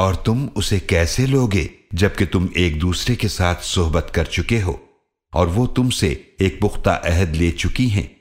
اور تم اسے کیسے لوگے جبکہ تم ایک دوسرے کے ساتھ صحبت کر چکے ہو؟ اور وہ تم سے ایک پختہ عہد لے چکی ہیں۔